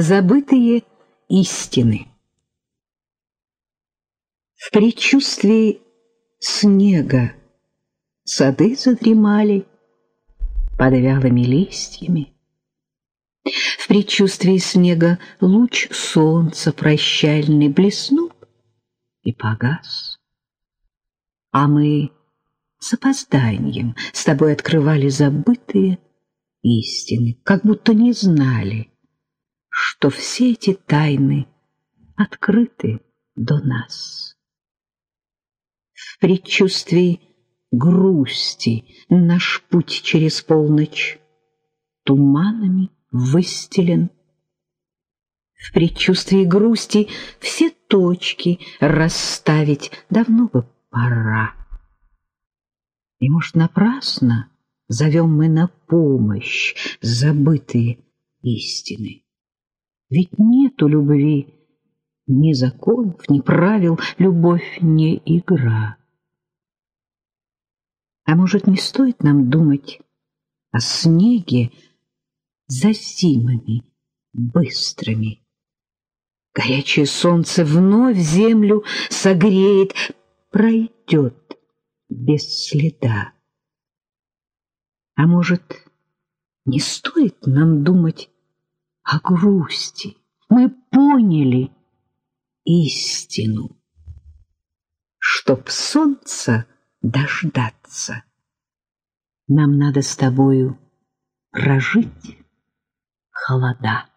Забытые истины. В предчувствии снега сады задремали под вялыми листьями. В предчувствии снега луч солнца прощальный блеснул и погас. А мы с опозданием с тобой открывали забытые истины, как будто не знали, что все эти тайны открыты до нас. В предчувствии грусти наш путь через полночь туманами выстелен. В предчувствии грусти все точки расставить давно бы пора. И, может, напрасно зовем мы на помощь забытые истины. Ведь нету любви ни законов, ни правил, любовь не игра. А может, не стоит нам думать о снеге за зимами быстрыми? Горячее солнце вновь землю согреет, пройдет без следа. А может, не стоит нам думать о грусти? Мы поняли истину. Чтоб солнца дождаться, нам надо с тобою прожить холода.